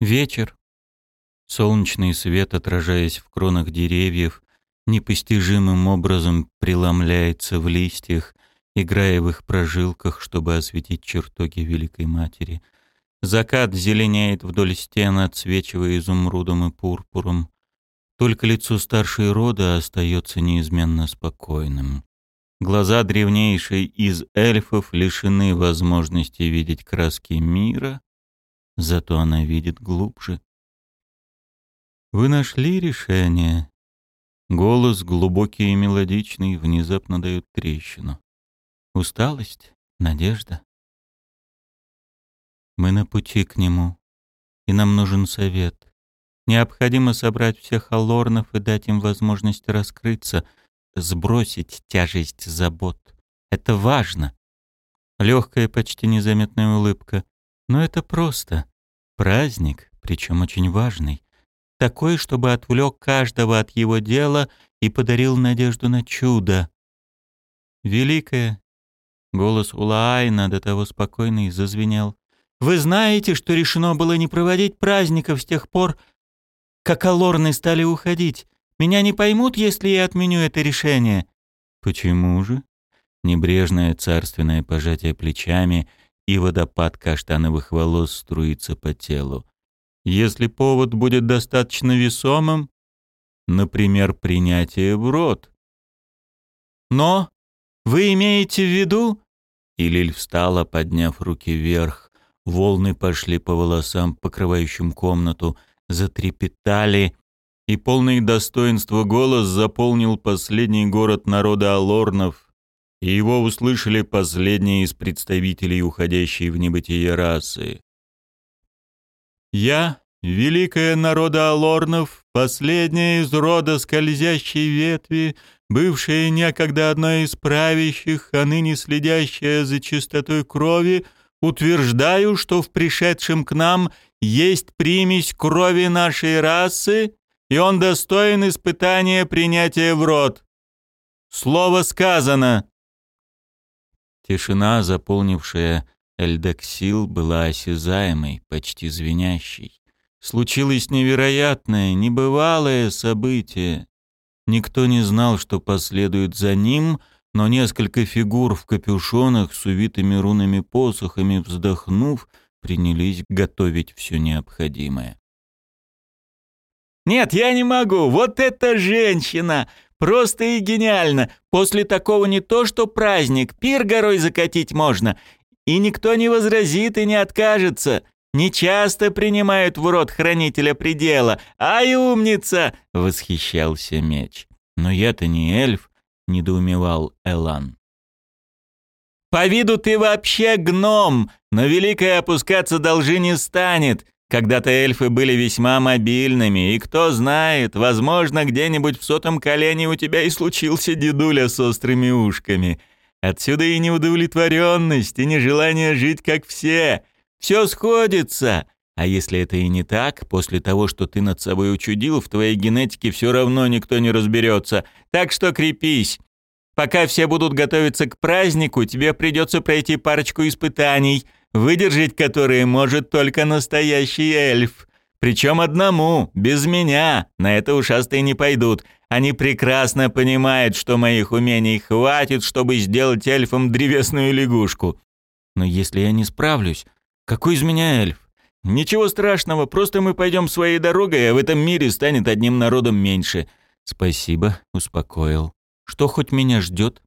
Вечер. Солнечный свет, отражаясь в кронах деревьев, непостижимым образом преломляется в листьях, играя в их прожилках, чтобы осветить чертоги Великой Матери. Закат зеленеет вдоль стен, отсвечивая изумрудом и пурпуром. Только лицо старшей рода остается неизменно спокойным. Глаза древнейшей из эльфов лишены возможности видеть краски мира, зато она видит глубже. «Вы нашли решение?» Голос, глубокий и мелодичный, внезапно дает трещину. Усталость? Надежда? Мы на пути к нему, и нам нужен совет. Необходимо собрать всех алорнов и дать им возможность раскрыться — сбросить тяжесть забот. Это важно. Легкая, почти незаметная улыбка. Но это просто. Праздник, причем очень важный. Такой, чтобы отвлек каждого от его дела и подарил надежду на чудо. Великое. Голос Улаайна до того спокойный зазвенел. Вы знаете, что решено было не проводить праздников с тех пор, как алорны стали уходить. Меня не поймут, если я отменю это решение». «Почему же?» Небрежное царственное пожатие плечами и водопад каштановых волос струится по телу. «Если повод будет достаточно весомым, например, принятие в рот». «Но вы имеете в виду...» Илиль встала, подняв руки вверх. Волны пошли по волосам, покрывающим комнату, затрепетали, и полный достоинства голос заполнил последний город народа Алорнов, и его услышали последние из представителей уходящей в небытие расы. «Я, великая народа Алорнов, последняя из рода скользящей ветви, бывшая некогда одной из правящих, а ныне следящая за чистотой крови, утверждаю, что в пришедшем к нам есть примесь крови нашей расы, и он достоин испытания принятия в рот. Слово сказано!» Тишина, заполнившая Эльдексил, была осязаемой, почти звенящей. Случилось невероятное, небывалое событие. Никто не знал, что последует за ним, но несколько фигур в капюшонах с увитыми рунами посохами, вздохнув, принялись готовить все необходимое. «Нет, я не могу! Вот эта женщина! Просто и гениально! После такого не то что праздник, пир горой закатить можно. И никто не возразит и не откажется. Не часто принимают в рот хранителя предела. Ай, умница!» — восхищался меч. «Но я-то не эльф», — недоумевал Элан. «По виду ты вообще гном, но великое опускаться должи не станет. Когда-то эльфы были весьма мобильными, и кто знает, возможно, где-нибудь в сотом колене у тебя и случился дедуля с острыми ушками. Отсюда и неудовлетворенность, и нежелание жить как все. Все сходится. А если это и не так, после того, что ты над собой учудил, в твоей генетике все равно никто не разберется. Так что крепись. Пока все будут готовиться к празднику, тебе придется пройти парочку испытаний — выдержать которые может только настоящий эльф. Причем одному, без меня, на это ушастые не пойдут. Они прекрасно понимают, что моих умений хватит, чтобы сделать эльфом древесную лягушку. Но если я не справлюсь, какой из меня эльф? Ничего страшного, просто мы пойдем своей дорогой, а в этом мире станет одним народом меньше. Спасибо, успокоил. Что хоть меня ждет?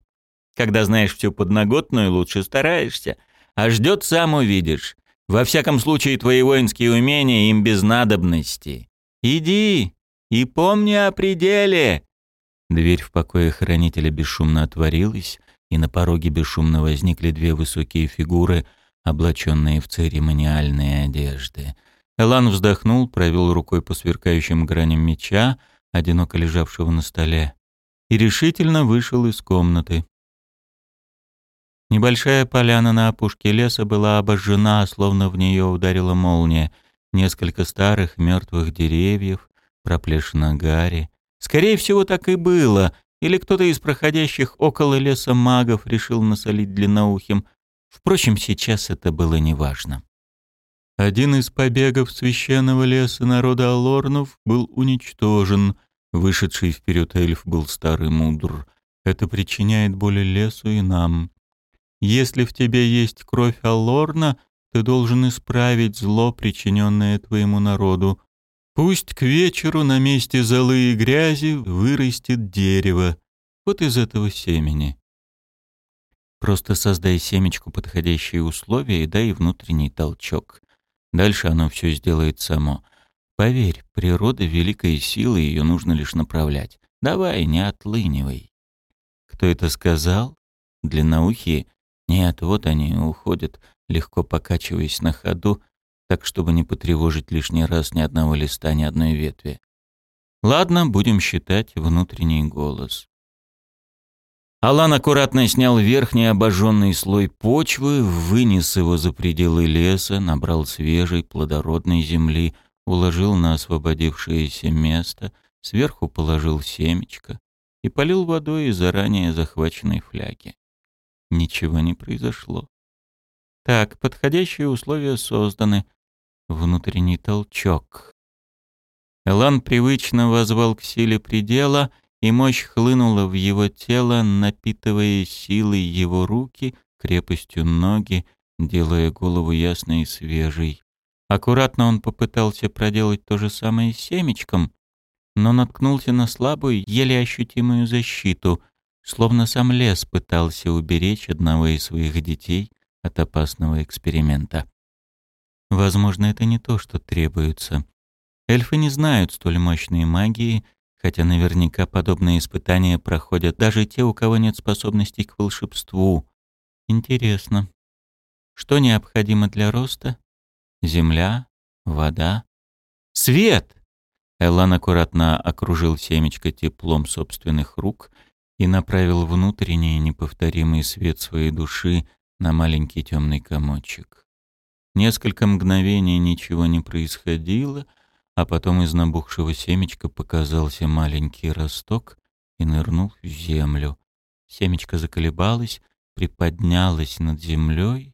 Когда знаешь всю подноготную, лучше стараешься. А ждет сам увидишь. Во всяком случае, твои воинские умения им без надобности. Иди и помни о пределе. Дверь в покое хранителя бесшумно отворилась, и на пороге бесшумно возникли две высокие фигуры, облаченные в церемониальные одежды. Элан вздохнул, провел рукой по сверкающим граням меча, одиноко лежавшего на столе, и решительно вышел из комнаты. Небольшая поляна на опушке леса была обожжена, словно в нее ударила молния. Несколько старых мертвых деревьев, проплешина гари. Скорее всего, так и было. Или кто-то из проходящих около леса магов решил насолить длинноухим. Впрочем, сейчас это было неважно. Один из побегов священного леса народа Алорнов был уничтожен. Вышедший вперед эльф был старый мудр. Это причиняет боль лесу и нам. Если в тебе есть кровь Алорна, ты должен исправить зло, причиненное твоему народу. Пусть к вечеру на месте золы и грязи вырастет дерево. Вот из этого семени. Просто создай семечку подходящие условия и дай внутренний толчок. Дальше оно все сделает само. Поверь, природа — великая сила, ее нужно лишь направлять. Давай, не отлынивай. Кто это сказал? Длинноухие? Нет, вот они уходят, легко покачиваясь на ходу, так чтобы не потревожить лишний раз ни одного листа, ни одной ветви. Ладно, будем считать внутренний голос. Алан аккуратно снял верхний обожженный слой почвы, вынес его за пределы леса, набрал свежей, плодородной земли, уложил на освободившееся место, сверху положил семечко и полил водой из заранее захваченной фляги. Ничего не произошло. Так, подходящие условия созданы. Внутренний толчок. Элан привычно возвал к силе предела — и мощь хлынула в его тело, напитывая силой его руки, крепостью ноги, делая голову ясной и свежей. Аккуратно он попытался проделать то же самое с семечком, но наткнулся на слабую, еле ощутимую защиту, словно сам лес пытался уберечь одного из своих детей от опасного эксперимента. Возможно, это не то, что требуется. Эльфы не знают столь мощной магии, хотя наверняка подобные испытания проходят даже те, у кого нет способностей к волшебству. Интересно, что необходимо для роста? Земля, вода, свет! Элан аккуратно окружил семечко теплом собственных рук и направил внутренний неповторимый свет своей души на маленький темный комочек. Несколько мгновений ничего не происходило — а потом из набухшего семечка показался маленький росток и нырнул в землю. Семечко заколебалось, приподнялось над землей,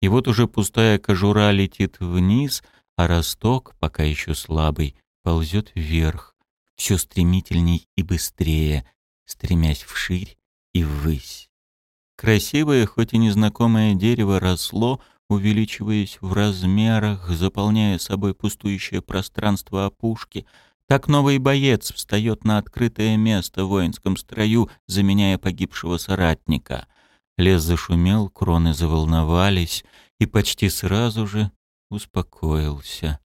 и вот уже пустая кожура летит вниз, а росток, пока еще слабый, ползет вверх, все стремительней и быстрее, стремясь вширь и ввысь. Красивое, хоть и незнакомое дерево росло, увеличиваясь в размерах, заполняя собой пустующее пространство опушки. Так новый боец встает на открытое место в воинском строю, заменяя погибшего соратника. Лес зашумел, кроны заволновались и почти сразу же успокоился.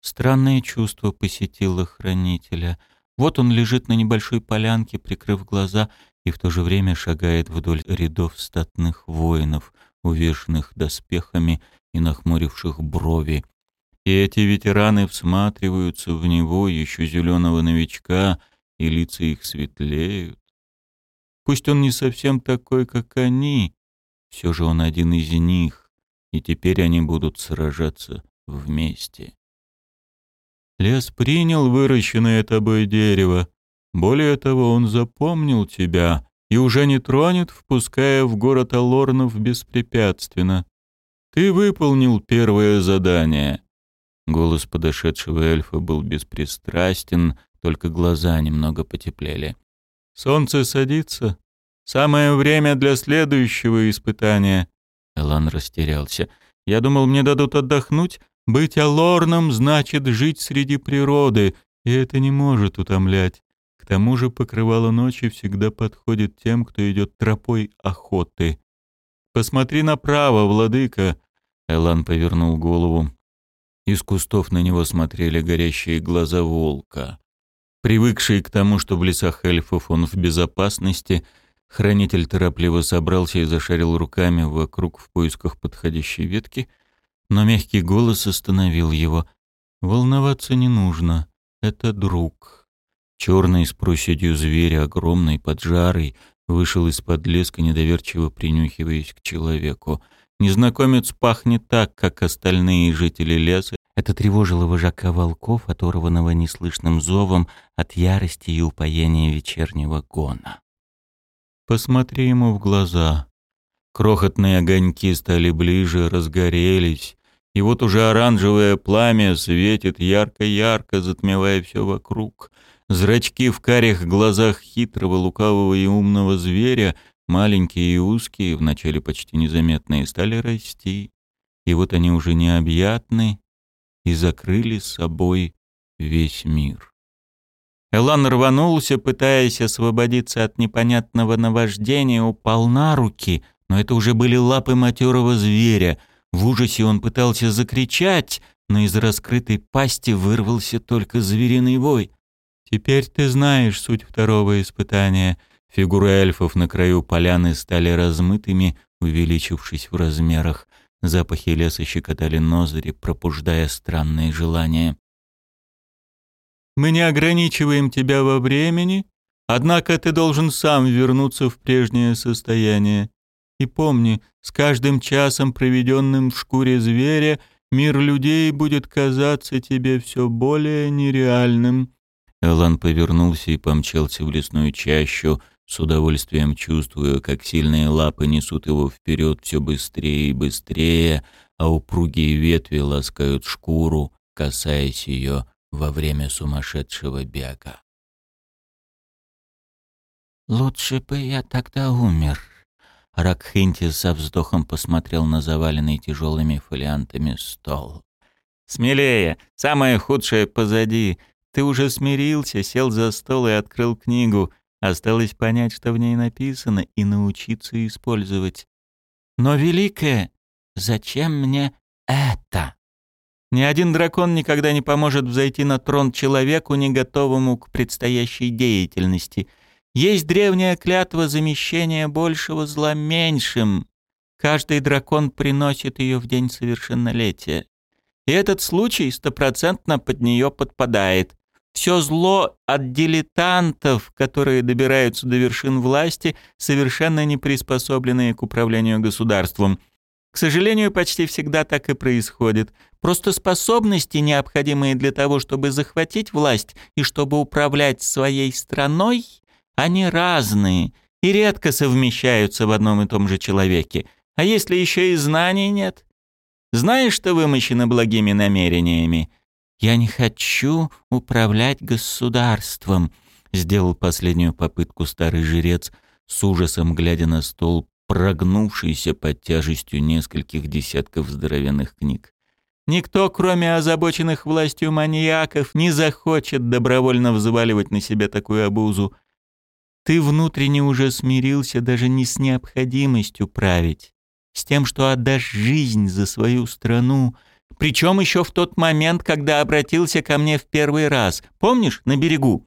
Странное чувство посетило хранителя. Вот он лежит на небольшой полянке, прикрыв глаза, и в то же время шагает вдоль рядов статных воинов — увешанных доспехами и нахмуривших брови. И эти ветераны всматриваются в него, еще зеленого новичка, и лица их светлеют. Пусть он не совсем такой, как они, все же он один из них, и теперь они будут сражаться вместе. Лес принял выращенное тобой дерево. Более того, он запомнил тебя и уже не тронет, впуская в город Алорнов беспрепятственно. Ты выполнил первое задание. Голос подошедшего эльфа был беспристрастен, только глаза немного потеплели. Солнце садится. Самое время для следующего испытания. Элан растерялся. Я думал, мне дадут отдохнуть. Быть Алорном значит жить среди природы, и это не может утомлять тому же покрывало ночи всегда подходит тем, кто идет тропой охоты. «Посмотри направо, владыка!» Элан повернул голову. Из кустов на него смотрели горящие глаза волка. Привыкший к тому, что в лесах эльфов он в безопасности, хранитель торопливо собрался и зашарил руками вокруг в поисках подходящей ветки, но мягкий голос остановил его. «Волноваться не нужно. Это друг». Черный с проседью зверя, огромный, поджарый, вышел из-под леска, недоверчиво принюхиваясь к человеку. Незнакомец пахнет так, как остальные жители леса. Это тревожило вожака волков, оторванного неслышным зовом от ярости и упоения вечернего гона. «Посмотри ему в глаза». Крохотные огоньки стали ближе, разгорелись, И вот уже оранжевое пламя светит ярко-ярко, затмевая все вокруг. Зрачки в карих глазах хитрого, лукавого и умного зверя, маленькие и узкие, вначале почти незаметные, стали расти. И вот они уже необъятны и закрыли с собой весь мир. Элан рванулся, пытаясь освободиться от непонятного наваждения, упал на руки, но это уже были лапы матерого зверя. В ужасе он пытался закричать, но из раскрытой пасти вырвался только звериный вой. «Теперь ты знаешь суть второго испытания». Фигуры эльфов на краю поляны стали размытыми, увеличившись в размерах. Запахи леса щекотали ноздри, пробуждая странные желания. Мы не ограничиваем тебя во времени, однако ты должен сам вернуться в прежнее состояние. И помни, с каждым часом, проведенным в шкуре зверя, мир людей будет казаться тебе все более нереальным». Элан повернулся и помчался в лесную чащу, с удовольствием чувствуя, как сильные лапы несут его вперед все быстрее и быстрее, а упругие ветви ласкают шкуру, касаясь ее во время сумасшедшего бега. «Лучше бы я тогда умер», — Ракхинти со вздохом посмотрел на заваленный тяжелыми фолиантами стол. «Смелее! Самое худшее позади. Ты уже смирился, сел за стол и открыл книгу. Осталось понять, что в ней написано, и научиться использовать. Но, Великое, зачем мне это?» Ни один дракон никогда не поможет взойти на трон человеку, не готовому к предстоящей деятельности. Есть древняя клятва замещения большего зла меньшим. Каждый дракон приносит ее в день совершеннолетия. И этот случай стопроцентно под нее подпадает. Все зло от дилетантов, которые добираются до вершин власти, совершенно не приспособленные к управлению государством – к сожалению, почти всегда так и происходит. Просто способности, необходимые для того, чтобы захватить власть и чтобы управлять своей страной, они разные и редко совмещаются в одном и том же человеке. А если еще и знаний нет? Знаешь, что вымощено благими намерениями? Я не хочу управлять государством, сделал последнюю попытку старый жрец, с ужасом глядя на стол прогнувшийся под тяжестью нескольких десятков здоровенных книг. Никто, кроме озабоченных властью маньяков, не захочет добровольно взваливать на себя такую обузу. Ты внутренне уже смирился даже не с необходимостью править, с тем, что отдашь жизнь за свою страну, причем еще в тот момент, когда обратился ко мне в первый раз. Помнишь, на берегу?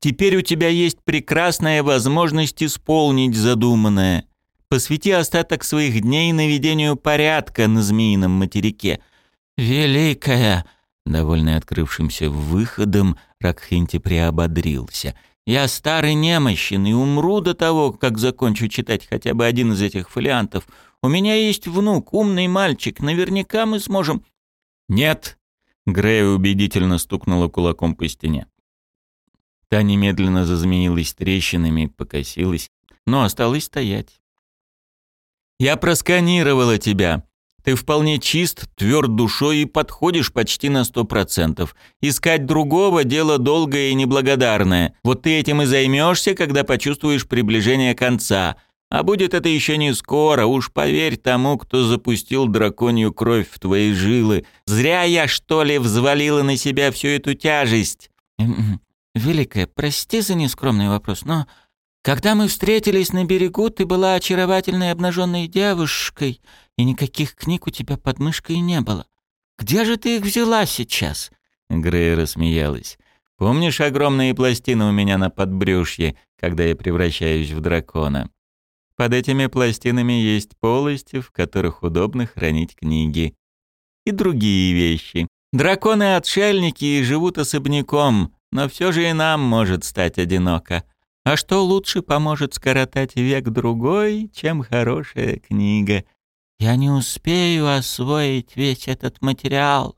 Теперь у тебя есть прекрасная возможность исполнить задуманное. Посвяти остаток своих дней наведению порядка на Змеином материке. Великая, довольный открывшимся выходом, Ракхинти приободрился. Я старый немощен и умру до того, как закончу читать хотя бы один из этих фолиантов. У меня есть внук, умный мальчик, наверняка мы сможем... Нет, Грея убедительно стукнула кулаком по стене. Та немедленно зазменилась трещинами, покосилась, но осталась стоять. Я просканировала тебя. Ты вполне чист, тверд душой и подходишь почти на сто процентов. Искать другого – дело долгое и неблагодарное. Вот ты этим и займешься, когда почувствуешь приближение конца. А будет это еще не скоро, уж поверь тому, кто запустил драконью кровь в твои жилы. Зря я, что ли, взвалила на себя всю эту тяжесть. Великая, прости за нескромный вопрос, но когда мы встретились на берегу, ты была очаровательной обнаженной девушкой, и никаких книг у тебя под мышкой не было. Где же ты их взяла сейчас?» Грей рассмеялась. «Помнишь огромные пластины у меня на подбрюшье, когда я превращаюсь в дракона? Под этими пластинами есть полости, в которых удобно хранить книги. И другие вещи. Драконы-отшельники живут особняком, но все же и нам может стать одиноко. А что лучше поможет скоротать век другой, чем хорошая книга? Я не успею освоить весь этот материал.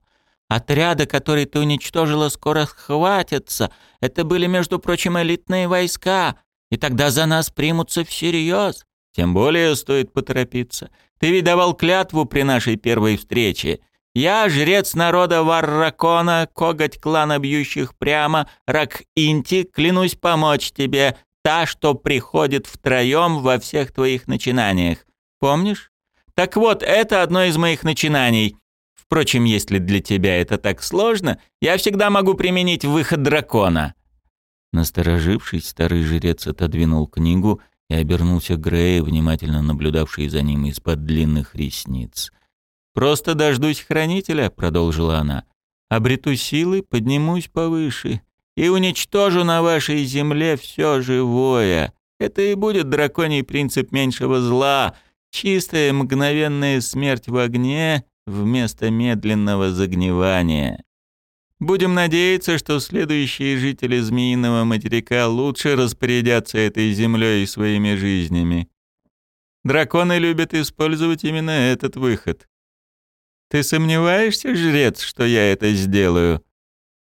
Отряда, который ты уничтожила, скоро схватятся. Это были, между прочим, элитные войска, и тогда за нас примутся всерьез. Тем более стоит поторопиться. Ты ведь давал клятву при нашей первой встрече. Я жрец народа Варракона, коготь клана бьющих прямо, Рак-Инти, клянусь помочь тебе, та, что приходит втроем во всех твоих начинаниях. Помнишь? Так вот, это одно из моих начинаний. Впрочем, если для тебя это так сложно, я всегда могу применить выход дракона». Насторожившись, старый жрец отодвинул книгу и обернулся к Грею, внимательно наблюдавший за ним из-под длинных ресниц. «Просто дождусь хранителя», — продолжила она. «Обрету силы, поднимусь повыше и уничтожу на вашей земле все живое. Это и будет драконий принцип меньшего зла, чистая мгновенная смерть в огне вместо медленного загнивания». Будем надеяться, что следующие жители Змеиного материка лучше распорядятся этой землей и своими жизнями. Драконы любят использовать именно этот выход. Ты сомневаешься, жрец, что я это сделаю?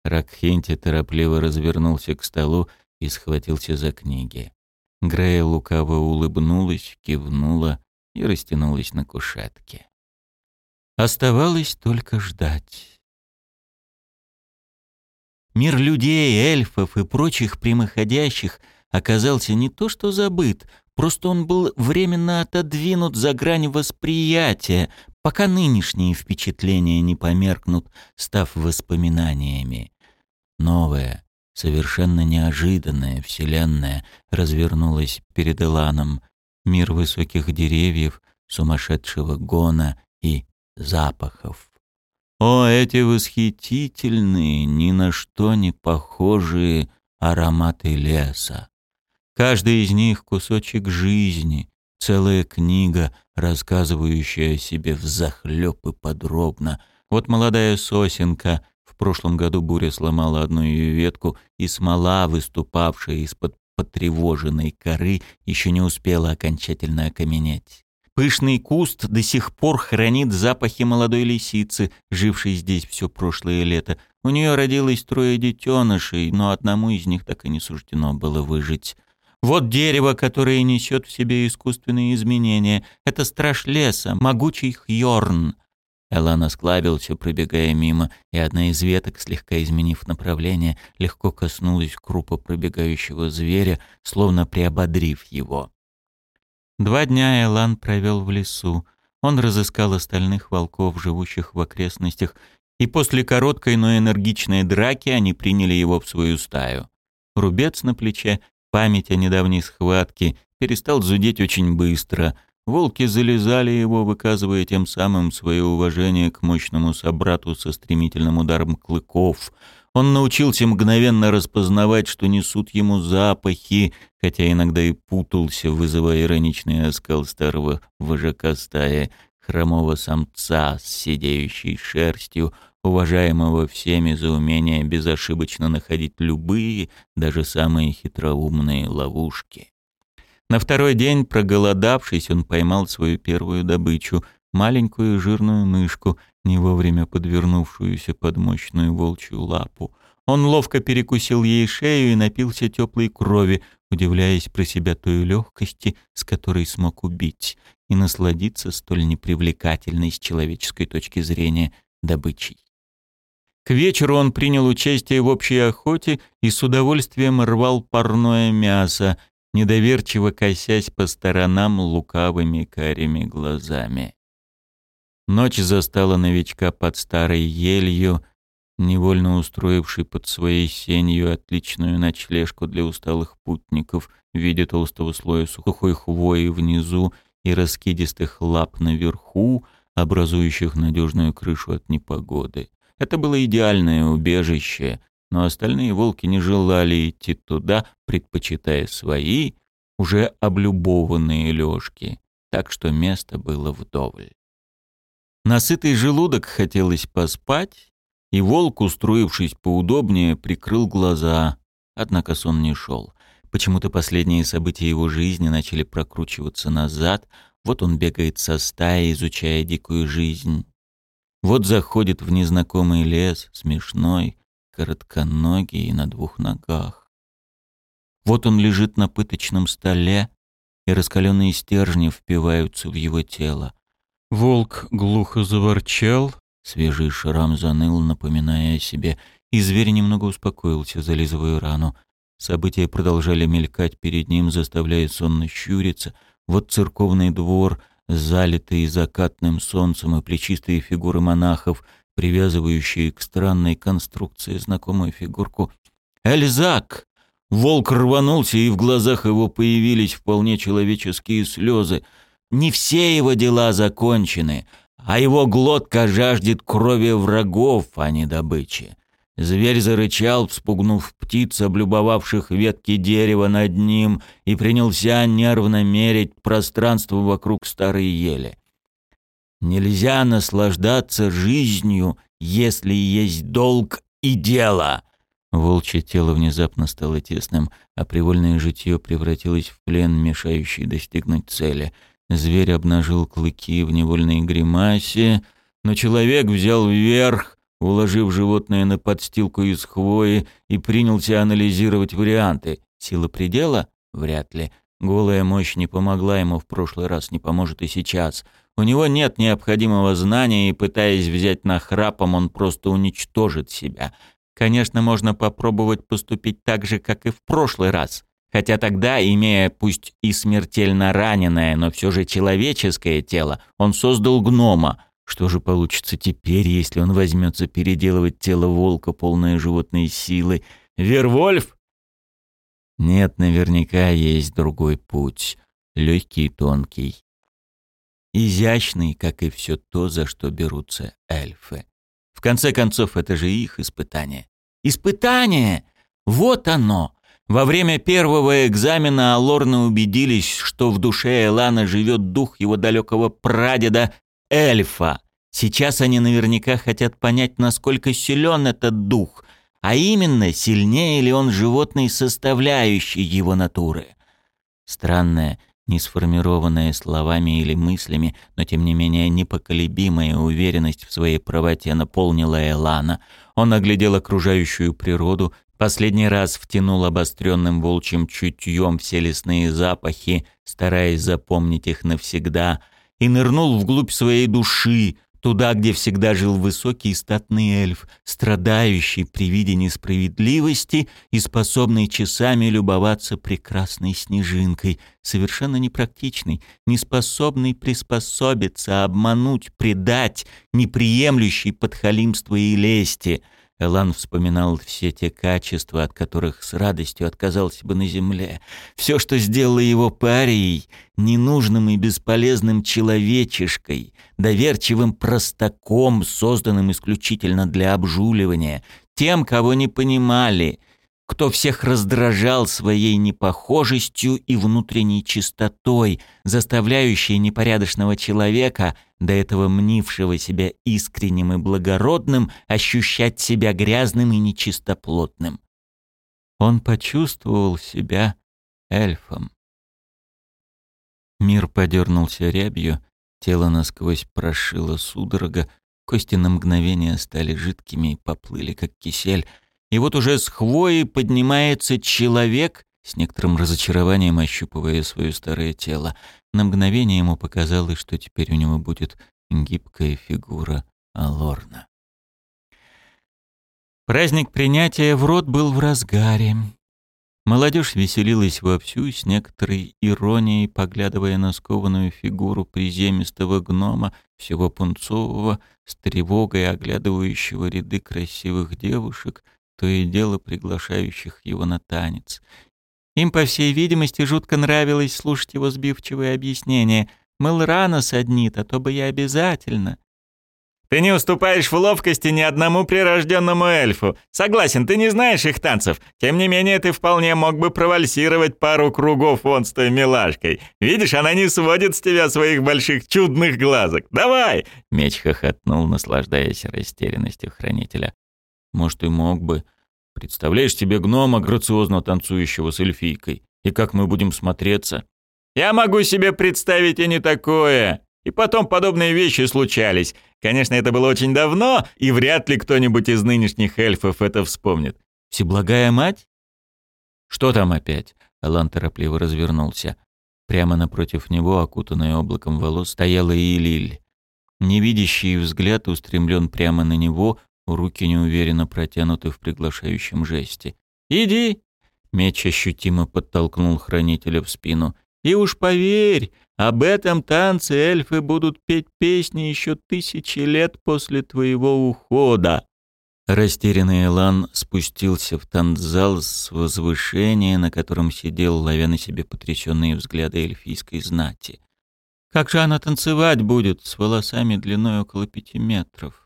Ракхинти торопливо развернулся к столу и схватился за книги. Грея лукаво улыбнулась, кивнула и растянулась на кушетке. Оставалось только ждать. Мир людей, эльфов и прочих прямоходящих оказался не то что забыт, просто он был временно отодвинут за грань восприятия, пока нынешние впечатления не померкнут, став воспоминаниями. Новая, совершенно неожиданная вселенная развернулась перед Эланом. Мир высоких деревьев, сумасшедшего гона и запахов. О, эти восхитительные, ни на что не похожие ароматы леса. Каждый из них кусочек жизни, целая книга, рассказывающая о себе взахлёб и подробно. Вот молодая сосенка, в прошлом году буря сломала одну ее ветку, и смола, выступавшая из-под потревоженной коры, еще не успела окончательно окаменеть. Пышный куст до сих пор хранит запахи молодой лисицы, жившей здесь все прошлое лето. У нее родилось трое детенышей, но одному из них так и не суждено было выжить. Вот дерево, которое несет в себе искусственные изменения. Это страж леса, могучий Хьорн. Элан осклабился, пробегая мимо, и одна из веток, слегка изменив направление, легко коснулась крупа пробегающего зверя, словно приободрив его. Два дня Элан провел в лесу. Он разыскал остальных волков, живущих в окрестностях, и после короткой, но энергичной драки они приняли его в свою стаю. Рубец на плече, память о недавней схватке, перестал зудеть очень быстро. Волки залезали его, выказывая тем самым свое уважение к мощному собрату со стремительным ударом клыков — он научился мгновенно распознавать, что несут ему запахи, хотя иногда и путался, вызывая ироничный оскал старого вожака стаи, хромого самца с сидеющей шерстью, уважаемого всеми за умение безошибочно находить любые, даже самые хитроумные ловушки. На второй день, проголодавшись, он поймал свою первую добычу — маленькую жирную мышку, не вовремя подвернувшуюся под мощную волчью лапу. Он ловко перекусил ей шею и напился теплой крови, удивляясь про себя той легкости, с которой смог убить, и насладиться столь непривлекательной с человеческой точки зрения добычей. К вечеру он принял участие в общей охоте и с удовольствием рвал парное мясо, недоверчиво косясь по сторонам лукавыми карими глазами. Ночь застала новичка под старой елью, невольно устроивший под своей сенью отличную ночлежку для усталых путников в виде толстого слоя сухой хвои внизу и раскидистых лап наверху, образующих надежную крышу от непогоды. Это было идеальное убежище, но остальные волки не желали идти туда, предпочитая свои, уже облюбованные лёжки, так что место было вдоволь. Насытый желудок хотелось поспать, и волк, устроившись поудобнее, прикрыл глаза. Однако сон не шел. Почему-то последние события его жизни начали прокручиваться назад. Вот он бегает со стаей, изучая дикую жизнь. Вот заходит в незнакомый лес, смешной, коротконогий и на двух ногах. Вот он лежит на пыточном столе, и раскаленные стержни впиваются в его тело. Волк глухо заворчал, Свежий шрам заныл, напоминая о себе, и зверь немного успокоился, зализывая рану. События продолжали мелькать перед ним, заставляя сонно щуриться. Вот церковный двор, залитый закатным солнцем и плечистые фигуры монахов, привязывающие к странной конструкции знакомую фигурку. «Эльзак!» Волк рванулся, и в глазах его появились вполне человеческие слезы. Не все его дела закончены, а его глотка жаждет крови врагов, а не добычи. Зверь зарычал, вспугнув птиц, облюбовавших ветки дерева над ним, и принялся нервно мерить пространство вокруг старой ели. Нельзя наслаждаться жизнью, если есть долг и дело. Волчье тело внезапно стало тесным, а привольное житье превратилось в плен, мешающий достигнуть цели. Зверь обнажил клыки в невольной гримасе, но человек взял вверх, уложив животное на подстилку из хвои и принялся анализировать варианты. Сила предела? Вряд ли. Голая мощь не помогла ему в прошлый раз, не поможет и сейчас. У него нет необходимого знания, и, пытаясь взять на храпом, он просто уничтожит себя. Конечно, можно попробовать поступить так же, как и в прошлый раз. Хотя тогда, имея пусть и смертельно раненое, но все же человеческое тело, он создал гнома. Что же получится теперь, если он возьмется переделывать тело волка, полное животной силы? Вервольф? Нет, наверняка есть другой путь. Легкий и тонкий. Изящный, как и все то, за что берутся эльфы. В конце концов, это же их испытание. Испытание! Вот оно! Во время первого экзамена Алорны убедились, что в душе Элана живет дух его далекого прадеда эльфа. Сейчас они наверняка хотят понять, насколько силен этот дух, а именно, сильнее ли он животной составляющей его натуры. Странная, не сформированная словами или мыслями, но тем не менее непоколебимая уверенность в своей правоте наполнила Элана. Он оглядел окружающую природу, последний раз втянул обостренным волчьим чутьем все лесные запахи, стараясь запомнить их навсегда, и нырнул вглубь своей души, Туда, где всегда жил высокий и статный эльф, страдающий при виде несправедливости и способный часами любоваться прекрасной снежинкой, совершенно непрактичный, неспособный приспособиться, обмануть, предать, неприемлющий подхалимства и лести — Элан вспоминал все те качества, от которых с радостью отказался бы на земле. Все, что сделало его парией, ненужным и бесполезным человечишкой, доверчивым простаком, созданным исключительно для обжуливания, тем, кого не понимали, кто всех раздражал своей непохожестью и внутренней чистотой, заставляющей непорядочного человека, до этого мнившего себя искренним и благородным, ощущать себя грязным и нечистоплотным. Он почувствовал себя эльфом. Мир подернулся рябью, тело насквозь прошило судорога, кости на мгновение стали жидкими и поплыли, как кисель — и вот уже с хвои поднимается человек, с некоторым разочарованием ощупывая свое старое тело. На мгновение ему показалось, что теперь у него будет гибкая фигура Алорна. Праздник принятия в рот был в разгаре. Молодежь веселилась вовсю, с некоторой иронией, поглядывая на скованную фигуру приземистого гнома, всего пунцового, с тревогой оглядывающего ряды красивых девушек — то и дело приглашающих его на танец. Им, по всей видимости, жутко нравилось слушать его сбивчивые объяснения. «Мыл рано саднит, а то бы я обязательно». «Ты не уступаешь в ловкости ни одному прирожденному эльфу. Согласен, ты не знаешь их танцев. Тем не менее, ты вполне мог бы провальсировать пару кругов вон с той милашкой. Видишь, она не сводит с тебя своих больших чудных глазок. Давай!» Меч хохотнул, наслаждаясь растерянностью хранителя. Может, и мог бы. Представляешь себе гнома, грациозно танцующего с эльфийкой. И как мы будем смотреться? Я могу себе представить и не такое. И потом подобные вещи случались. Конечно, это было очень давно, и вряд ли кто-нибудь из нынешних эльфов это вспомнит. Всеблагая мать? Что там опять? Алан торопливо развернулся. Прямо напротив него, окутанная облаком волос, стояла Илиль. Невидящий взгляд устремлен прямо на него, руки неуверенно протянуты в приглашающем жесте. «Иди!» — меч ощутимо подтолкнул хранителя в спину. «И уж поверь, об этом танце эльфы будут петь песни еще тысячи лет после твоего ухода!» Растерянный Элан спустился в танцзал с возвышения, на котором сидел, ловя на себе потрясенные взгляды эльфийской знати. Как же она танцевать будет с волосами длиной около пяти метров?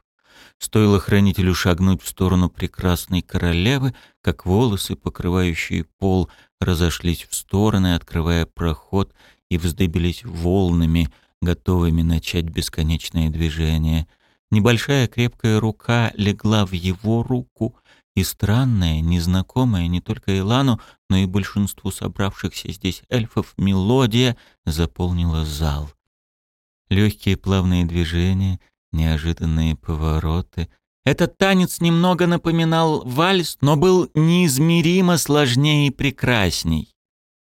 Стоило хранителю шагнуть в сторону прекрасной королевы, как волосы, покрывающие пол, разошлись в стороны, открывая проход, и вздыбились волнами, готовыми начать бесконечное движение — Небольшая крепкая рука легла в его руку, и странная, незнакомая не только Илану, но и большинству собравшихся здесь эльфов мелодия заполнила зал. Легкие плавные движения, неожиданные повороты. Этот танец немного напоминал вальс, но был неизмеримо сложнее и прекрасней.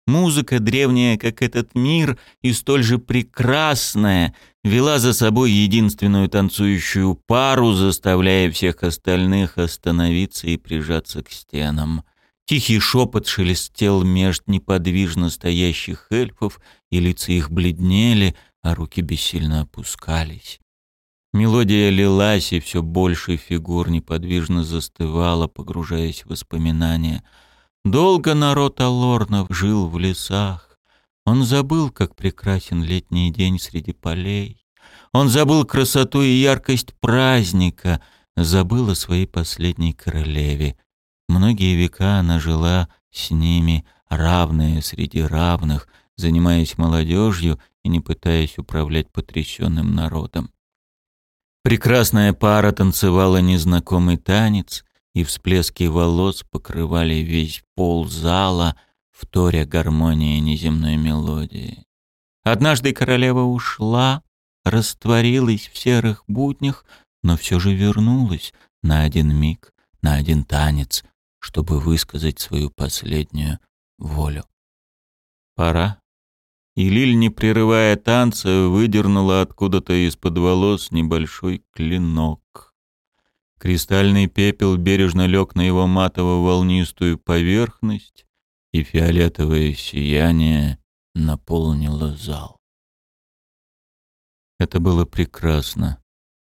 Музыка, древняя, как этот мир, и столь же прекрасная, вела за собой единственную танцующую пару, заставляя всех остальных остановиться и прижаться к стенам. Тихий шепот шелестел меж неподвижно стоящих эльфов, и лица их бледнели, а руки бессильно опускались. Мелодия лилась, и все больше фигур неподвижно застывала, погружаясь в воспоминания — Долго народ Алорнов жил в лесах. Он забыл, как прекрасен летний день среди полей. Он забыл красоту и яркость праздника, забыл о своей последней королеве. Многие века она жила с ними, равная среди равных, занимаясь молодежью и не пытаясь управлять потрясенным народом. Прекрасная пара танцевала незнакомый танец, и всплески волос покрывали весь пол зала, вторя гармонии неземной мелодии. Однажды королева ушла, растворилась в серых буднях, но все же вернулась на один миг, на один танец, чтобы высказать свою последнюю волю. Пора. И Лиль, не прерывая танца, выдернула откуда-то из-под волос небольшой клинок. Кристальный пепел бережно лег на его матово-волнистую поверхность, и фиолетовое сияние наполнило зал. Это было прекрасно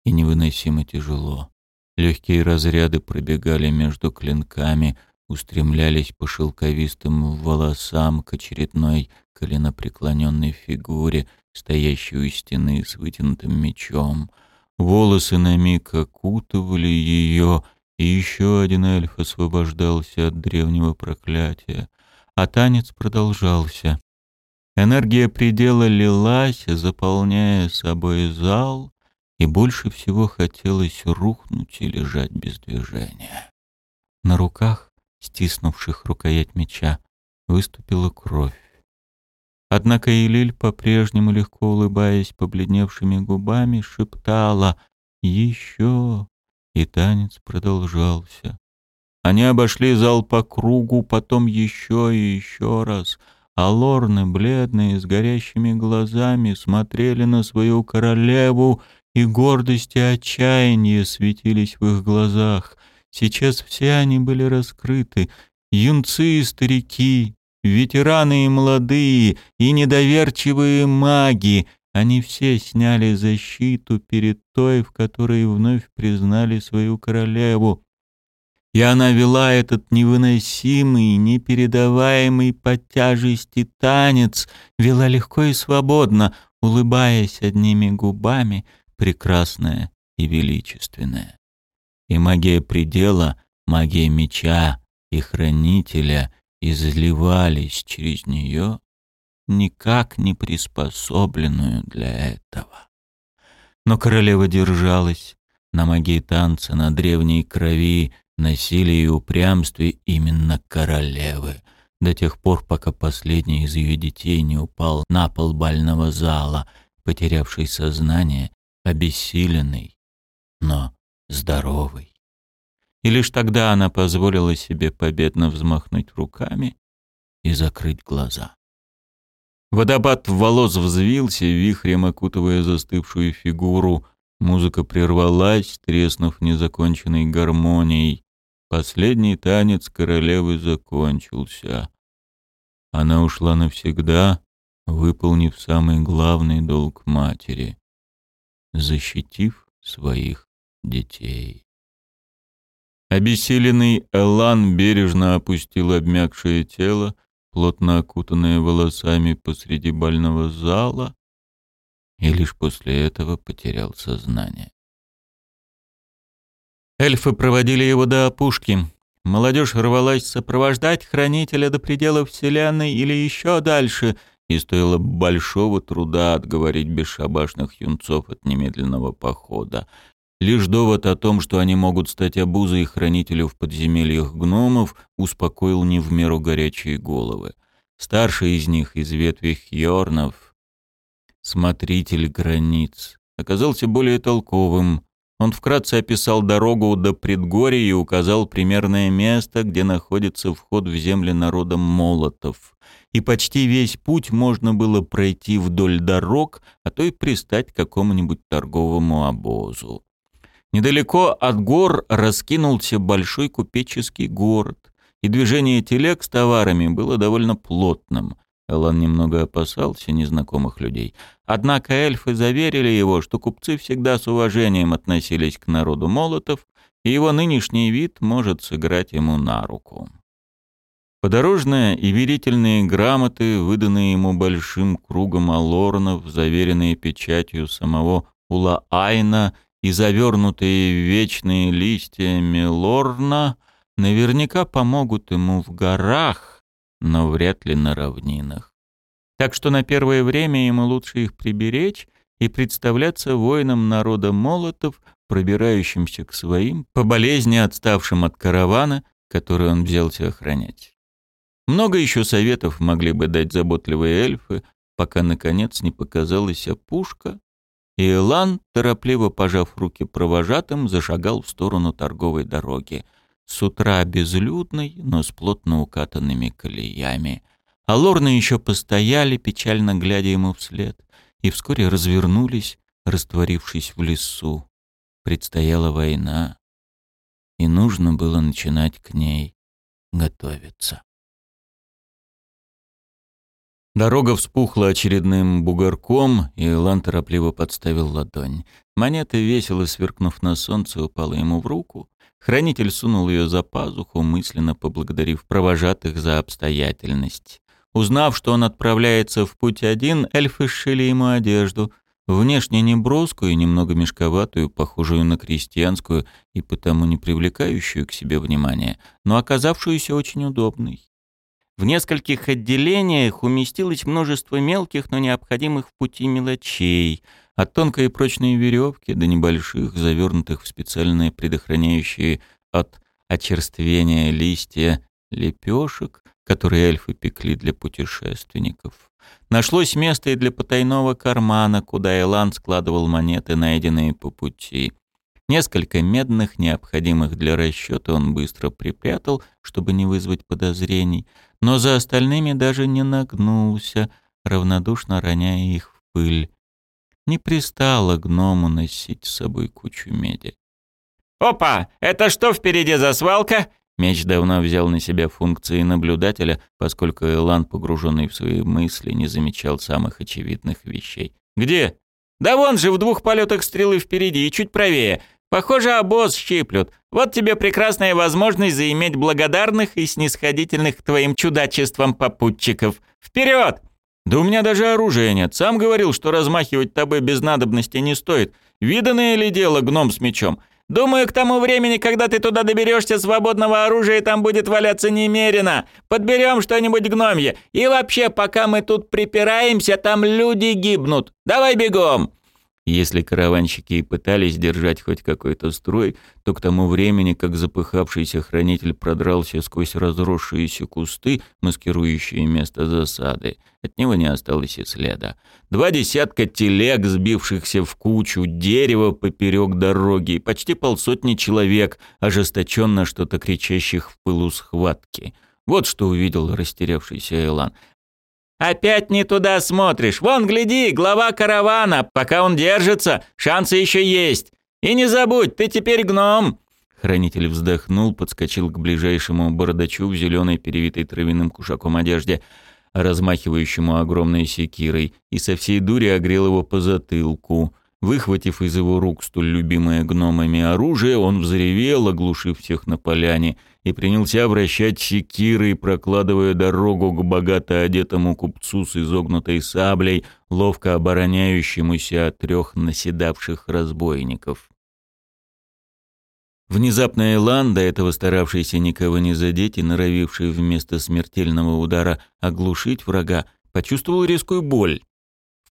и невыносимо тяжело. Легкие разряды пробегали между клинками, устремлялись по шелковистым волосам к очередной коленопреклоненной фигуре, стоящей у стены с вытянутым мечом — Волосы на миг окутывали ее, и еще один эльф освобождался от древнего проклятия. А танец продолжался. Энергия предела лилась, заполняя собой зал, и больше всего хотелось рухнуть и лежать без движения. На руках, стиснувших рукоять меча, выступила кровь. Однако Илиль, по-прежнему легко улыбаясь побледневшими губами, шептала «Еще!» И танец продолжался. Они обошли зал по кругу, потом еще и еще раз, а лорны, бледные, с горящими глазами, смотрели на свою королеву, и гордость и отчаяние светились в их глазах. Сейчас все они были раскрыты, юнцы и старики, Ветераны и молодые, и недоверчивые маги, они все сняли защиту перед той, в которой вновь признали свою королеву. И она вела этот невыносимый, непередаваемый по тяжести танец, вела легко и свободно, улыбаясь одними губами, прекрасная и величественная. И магия предела, магия меча и хранителя — изливались через нее, никак не приспособленную для этого. Но королева держалась на магии танца, на древней крови, на силе и упрямстве именно королевы, до тех пор, пока последний из ее детей не упал на пол бального зала, потерявший сознание, обессиленный, но здоровый и лишь тогда она позволила себе победно взмахнуть руками и закрыть глаза. Водопад волос взвился, вихрем окутывая застывшую фигуру, Музыка прервалась, треснув незаконченной гармонией. Последний танец королевы закончился. Она ушла навсегда, выполнив самый главный долг матери, защитив своих детей. Обессиленный Элан бережно опустил обмякшее тело, плотно окутанное волосами посреди больного зала, и лишь после этого потерял сознание. Эльфы проводили его до опушки. Молодежь рвалась сопровождать хранителя до пределов Вселенной или еще дальше, и стоило большого труда отговорить бесшабашных юнцов от немедленного похода. Лишь довод о том, что они могут стать обузой хранителю в подземельях гномов, успокоил не в меру горячие головы. Старший из них, из ветви Хьорнов, смотритель границ, оказался более толковым. Он вкратце описал дорогу до предгорья и указал примерное место, где находится вход в земли народа Молотов. И почти весь путь можно было пройти вдоль дорог, а то и пристать к какому-нибудь торговому обозу. Недалеко от гор раскинулся большой купеческий город, и движение телег с товарами было довольно плотным. Элан немного опасался незнакомых людей. Однако эльфы заверили его, что купцы всегда с уважением относились к народу молотов, и его нынешний вид может сыграть ему на руку. Подорожные и верительные грамоты, выданные ему большим кругом алорнов, заверенные печатью самого Ула-Айна и завернутые вечные листья Мелорна, наверняка помогут ему в горах, но вряд ли на равнинах. Так что на первое время ему лучше их приберечь и представляться воином народа молотов, пробирающимся к своим, по болезни отставшим от каравана, который он взялся охранять. Много еще советов могли бы дать заботливые эльфы, пока, наконец, не показалась опушка, и Элан, торопливо пожав руки провожатым, зашагал в сторону торговой дороги. С утра безлюдной, но с плотно укатанными колеями. А лорны еще постояли, печально глядя ему вслед, и вскоре развернулись, растворившись в лесу. Предстояла война, и нужно было начинать к ней готовиться. Дорога вспухла очередным бугорком, и Лан торопливо подставил ладонь. Монета, весело сверкнув на солнце, упала ему в руку. Хранитель сунул ее за пазуху, мысленно поблагодарив провожатых за обстоятельность. Узнав, что он отправляется в путь один, эльфы сшили ему одежду, внешне неброскую, немного мешковатую, похожую на крестьянскую и потому не привлекающую к себе внимания, но оказавшуюся очень удобной. В нескольких отделениях уместилось множество мелких, но необходимых в пути мелочей, от тонкой и прочной веревки до небольших, завернутых в специальные предохраняющие от очерствения листья лепешек, которые эльфы пекли для путешественников. Нашлось место и для потайного кармана, куда Элан складывал монеты, найденные по пути. Несколько медных, необходимых для расчета, он быстро припрятал, чтобы не вызвать подозрений, но за остальными даже не нагнулся, равнодушно роняя их в пыль. Не пристало гному носить с собой кучу меди. «Опа! Это что впереди за свалка?» Меч давно взял на себя функции наблюдателя, поскольку Элан, погруженный в свои мысли, не замечал самых очевидных вещей. «Где?» «Да вон же в двух полетах стрелы впереди и чуть правее. Похоже, обоз щиплют. Вот тебе прекрасная возможность заиметь благодарных и снисходительных к твоим чудачествам попутчиков. Вперед! Да у меня даже оружия нет. Сам говорил, что размахивать тобой без надобности не стоит. Виданное ли дело гном с мечом? Думаю, к тому времени, когда ты туда доберешься, свободного оружия там будет валяться немерено. Подберем что-нибудь гномье. И вообще, пока мы тут припираемся, там люди гибнут. Давай бегом!» Если караванщики и пытались держать хоть какой-то строй, то к тому времени, как запыхавшийся хранитель продрался сквозь разросшиеся кусты, маскирующие место засады, от него не осталось и следа. Два десятка телег, сбившихся в кучу, дерево поперек дороги почти полсотни человек, ожесточенно что-то кричащих в пылу схватки. Вот что увидел растерявшийся Элан. Опять не туда смотришь. Вон, гляди, глава каравана. Пока он держится, шансы еще есть. И не забудь, ты теперь гном. Хранитель вздохнул, подскочил к ближайшему бородачу в зеленой перевитой травяным кушаком одежде, размахивающему огромной секирой, и со всей дури огрел его по затылку. Выхватив из его рук столь любимое гномами оружие, он взревел, оглушив всех на поляне, и принялся вращать секирой, прокладывая дорогу к богато одетому купцу с изогнутой саблей, ловко обороняющемуся от трех наседавших разбойников. Внезапно Элан, до этого старавшийся никого не задеть и норовивший вместо смертельного удара оглушить врага, почувствовал резкую боль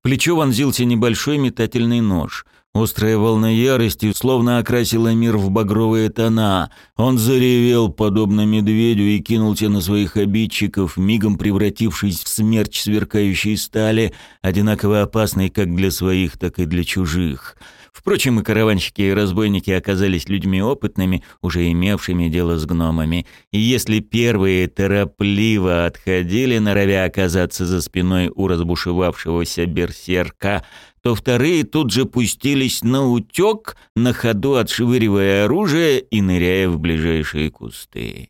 плечо вонзился небольшой метательный нож. Острая волна ярости словно окрасила мир в багровые тона. Он заревел, подобно медведю, и кинулся на своих обидчиков, мигом превратившись в смерч сверкающей стали, одинаково опасной как для своих, так и для чужих. Впрочем, и караванщики, и разбойники оказались людьми опытными, уже имевшими дело с гномами. И если первые торопливо отходили, норовя оказаться за спиной у разбушевавшегося берсерка, то вторые тут же пустились на утек, на ходу отшвыривая оружие и ныряя в ближайшие кусты.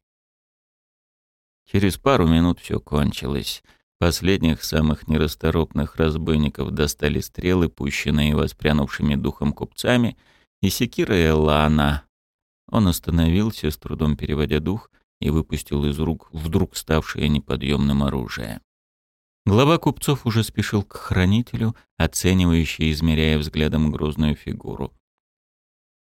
Через пару минут все кончилось. Последних самых нерасторопных разбойников достали стрелы, пущенные воспрянувшими духом купцами, и секира Элана. Он остановился, с трудом переводя дух, и выпустил из рук вдруг ставшее неподъемным оружие. Глава купцов уже спешил к хранителю, оценивающий, измеряя взглядом грозную фигуру.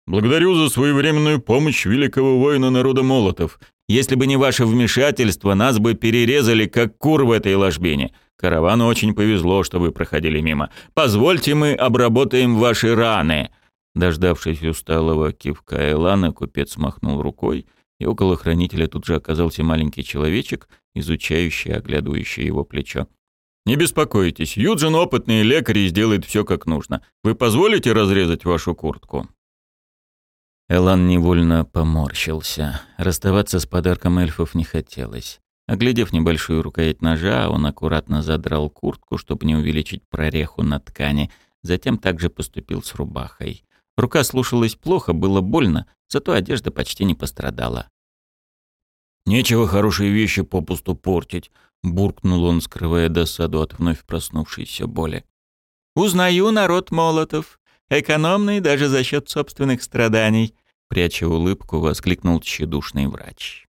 «Благодарю за своевременную помощь великого воина народа Молотов. Если бы не ваше вмешательство, нас бы перерезали, как кур в этой ложбине. Каравану очень повезло, что вы проходили мимо. Позвольте мы обработаем ваши раны». Дождавшись усталого кивка Элана, купец махнул рукой, и около хранителя тут же оказался маленький человечек, изучающий, оглядывающий его плечо. «Не беспокойтесь, Юджин опытный лекарь и сделает все как нужно. Вы позволите разрезать вашу куртку?» Элан невольно поморщился. Расставаться с подарком эльфов не хотелось. Оглядев небольшую рукоять ножа, он аккуратно задрал куртку, чтобы не увеличить прореху на ткани, затем также поступил с рубахой. Рука слушалась плохо, было больно, зато одежда почти не пострадала. «Нечего хорошие вещи попусту портить», — буркнул он, скрывая досаду от вновь проснувшейся боли. «Узнаю народ Молотов. Экономный даже за счет собственных страданий», — пряча улыбку, воскликнул тщедушный врач.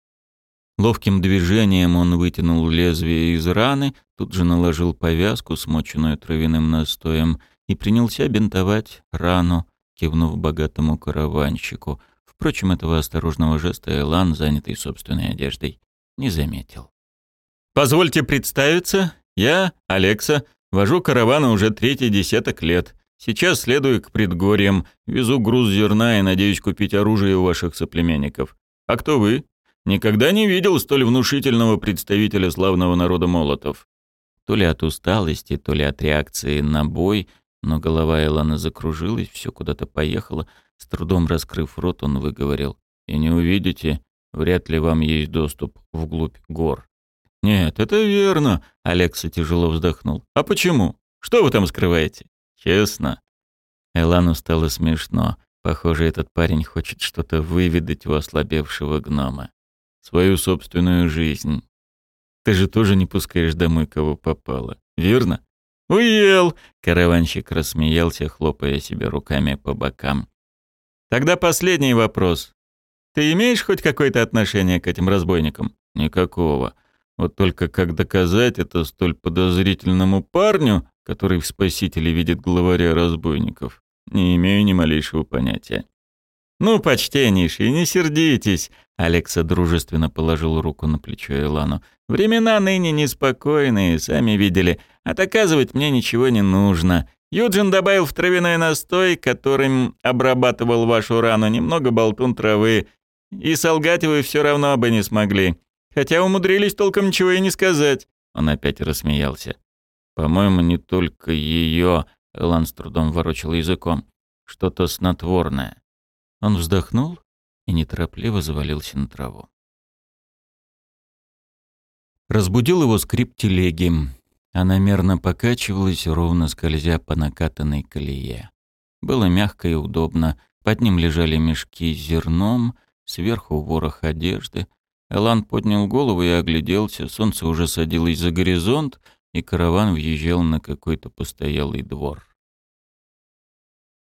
Ловким движением он вытянул лезвие из раны, тут же наложил повязку, смоченную травяным настоем, и принялся бинтовать рану, кивнув богатому караванщику. Впрочем, этого осторожного жеста Элан, занятый собственной одеждой, не заметил. «Позвольте представиться, я, Алекса, вожу каравана уже третий десяток лет. Сейчас следую к предгорьям, везу груз зерна и надеюсь купить оружие у ваших соплеменников. А кто вы? Никогда не видел столь внушительного представителя славного народа молотов. То ли от усталости, то ли от реакции на бой, но голова Элана закружилась, все куда-то поехало. С трудом раскрыв рот, он выговорил. «И не увидите, вряд ли вам есть доступ вглубь гор». «Нет, это верно», — Алекса тяжело вздохнул. «А почему? Что вы там скрываете?» Честно. Элану стало смешно. Похоже, этот парень хочет что-то выведать у ослабевшего гнома. Свою собственную жизнь. Ты же тоже не пускаешь домой, кого попало. Верно? «Уел!» — караванщик рассмеялся, хлопая себе руками по бокам. «Тогда последний вопрос. Ты имеешь хоть какое-то отношение к этим разбойникам?» «Никакого. Вот только как доказать это столь подозрительному парню, который в спасителе видит главаря разбойников, не имею ни малейшего понятия. «Ну, почтеннейший, не сердитесь!» Алекса дружественно положил руку на плечо Элану. «Времена ныне неспокойные, сами видели. А мне ничего не нужно. Юджин добавил в травяной настой, которым обрабатывал вашу рану, немного болтун травы. И солгать вы все равно бы не смогли. Хотя умудрились толком ничего и не сказать». Он опять рассмеялся. «По-моему, не только ее...» Элан с трудом ворочал языком. «Что-то снотворное». Он вздохнул и неторопливо завалился на траву. Разбудил его скрип телеги. Она мерно покачивалась, ровно скользя по накатанной колее. Было мягко и удобно. Под ним лежали мешки с зерном, сверху ворох одежды. Элан поднял голову и огляделся. Солнце уже садилось за горизонт, и караван въезжал на какой-то постоялый двор.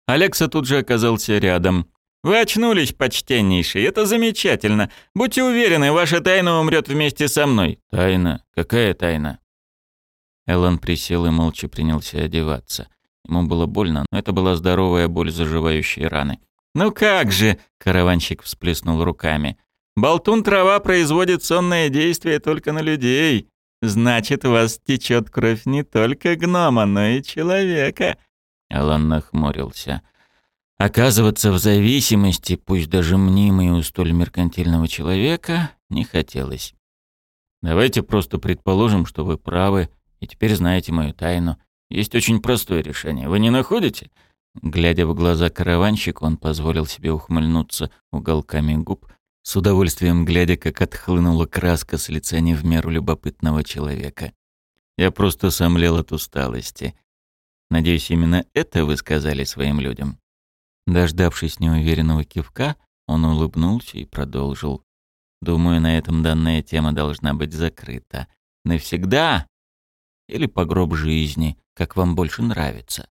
Алекса тут же оказался рядом. «Вы очнулись, почтеннейший, это замечательно. Будьте уверены, ваша тайна умрет вместе со мной». «Тайна? Какая тайна?» Эллен присел и молча принялся одеваться. Ему было больно, но это была здоровая боль заживающей раны. «Ну как же!» — караванщик всплеснул руками. «Болтун трава производит сонное действие только на людей. Значит, у вас течет кровь не только гнома, но и человека». Эллен нахмурился. Оказываться в зависимости, пусть даже мнимой у столь меркантильного человека, не хотелось. «Давайте просто предположим, что вы правы, и теперь знаете мою тайну. Есть очень простое решение. Вы не находите?» Глядя в глаза караванщику, он позволил себе ухмыльнуться уголками губ, с удовольствием глядя, как отхлынула краска с лица не в меру любопытного человека. «Я просто сомлел от усталости. Надеюсь, именно это вы сказали своим людям?» Дождавшись неуверенного кивка, он улыбнулся и продолжил. «Думаю, на этом данная тема должна быть закрыта. Навсегда или по гроб жизни, как вам больше нравится.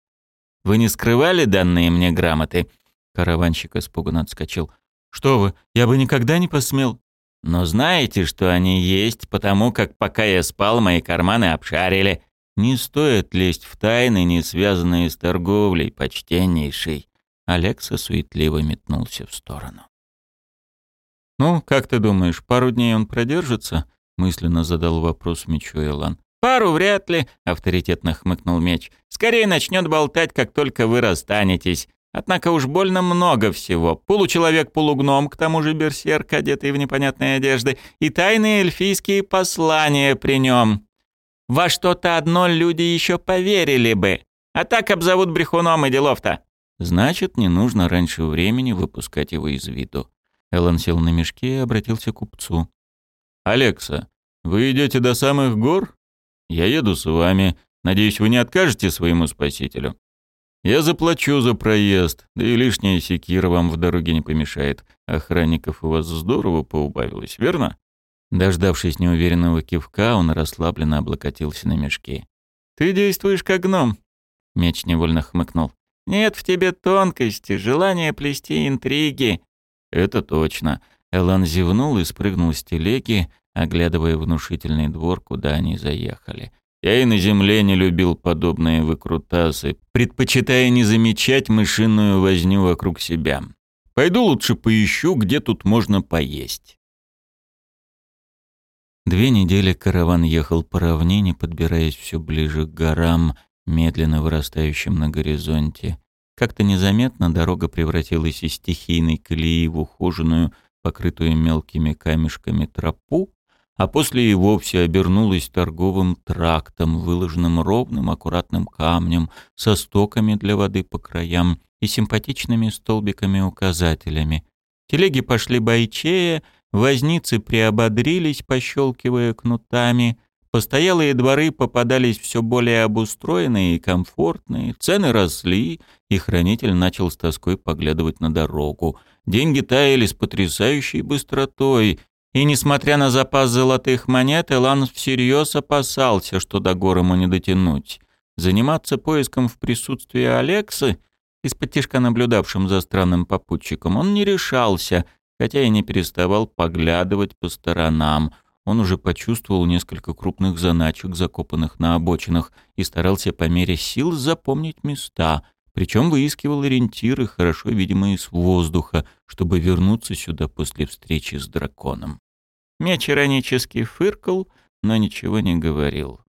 Вы не скрывали данные мне грамоты?» Караванщик испуганно отскочил. «Что вы, я бы никогда не посмел». «Но знаете, что они есть, потому как пока я спал, мои карманы обшарили. Не стоит лезть в тайны, не связанные с торговлей, почтеннейший». Алекса суетливо метнулся в сторону. «Ну, как ты думаешь, пару дней он продержится?» — мысленно задал вопрос Мичу Элан. «Пару вряд ли», — авторитетно хмыкнул меч. «Скорее начнет болтать, как только вы расстанетесь. Однако уж больно много всего. Получеловек-полугном, к тому же берсерк, одетый в непонятные одежды, и тайные эльфийские послания при нем. Во что-то одно люди еще поверили бы. А так обзовут брехуном и делов-то». «Значит, не нужно раньше времени выпускать его из виду». Эллен сел на мешке и обратился к купцу. «Алекса, вы идете до самых гор?» Я еду с вами. Надеюсь, вы не откажете своему спасителю. Я заплачу за проезд, да и лишняя секира вам в дороге не помешает. Охранников у вас здорово поубавилось, верно?» Дождавшись неуверенного кивка, он расслабленно облокотился на мешки. «Ты действуешь как гном», — меч невольно хмыкнул. «Нет в тебе тонкости, желания плести интриги». «Это точно». Элан зевнул и спрыгнул с телеги, оглядывая внушительный двор, куда они заехали. Я и на земле не любил подобные выкрутасы, предпочитая не замечать мышиную возню вокруг себя. Пойду лучше поищу, где тут можно поесть. Две недели караван ехал по равнине, подбираясь все ближе к горам, медленно вырастающим на горизонте. Как-то незаметно дорога превратилась из стихийной колеи в ухоженную, покрытую мелкими камешками тропу, а после и вовсе обернулась торговым трактом, выложенным ровным аккуратным камнем, со стоками для воды по краям и симпатичными столбиками-указателями. Телеги пошли бойчее, возницы приободрились, пощелкивая кнутами, постоялые дворы попадались все более обустроенные и комфортные, цены росли, и хранитель начал с тоской поглядывать на дорогу. Деньги таяли с потрясающей быстротой, и, несмотря на запас золотых монет, Элан всерьез опасался, что до гор ему не дотянуть. Заниматься поиском в присутствии Алексы, из-под тишка наблюдавшим за странным попутчиком, он не решался, хотя и не переставал поглядывать по сторонам. Он уже почувствовал несколько крупных заначек, закопанных на обочинах, и старался по мере сил запомнить места, причем выискивал ориентиры, хорошо видимые с воздуха, чтобы вернуться сюда после встречи с драконом. Меч иронически фыркал, но ничего не говорил.